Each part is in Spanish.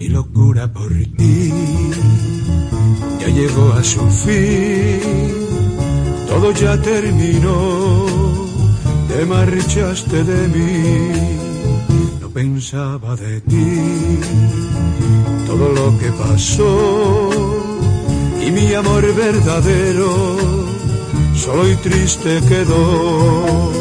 Mi locura por ti. Ya llegó a su fin, todo ya terminó, te marchaste de mí, no pensaba de ti, todo lo que pasó y mi amor verdadero solo y triste quedó.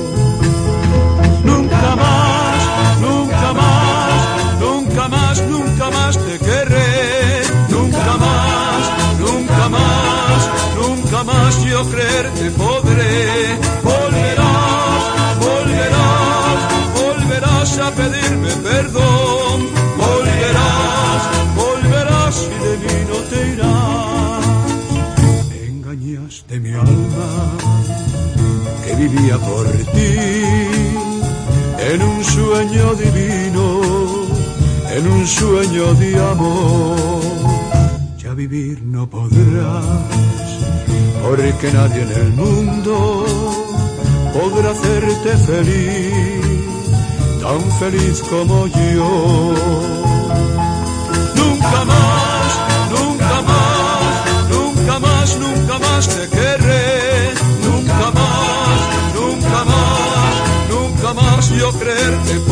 Nunca más yo creerte podré. Volverás, volverás, volverás a pedirme perdón, volverás, volverás y de mí no te irás. Engañaste mi alma que vivía por ti en un sueño divino, en un sueño de amor. Ya vivir no podrás, porque nadie en el mundo podrá hacerte feliz, tan feliz como yo. Nunca más, nunca más, nunca más, nunca más te querré, nunca más, nunca más, nunca más yo creerte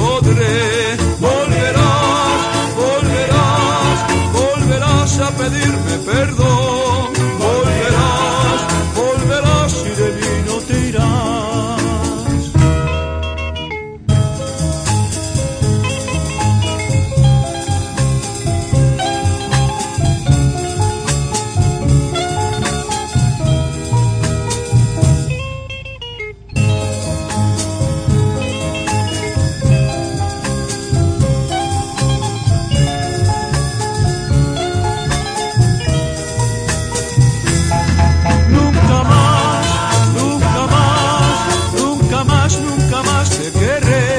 nunca más te querré.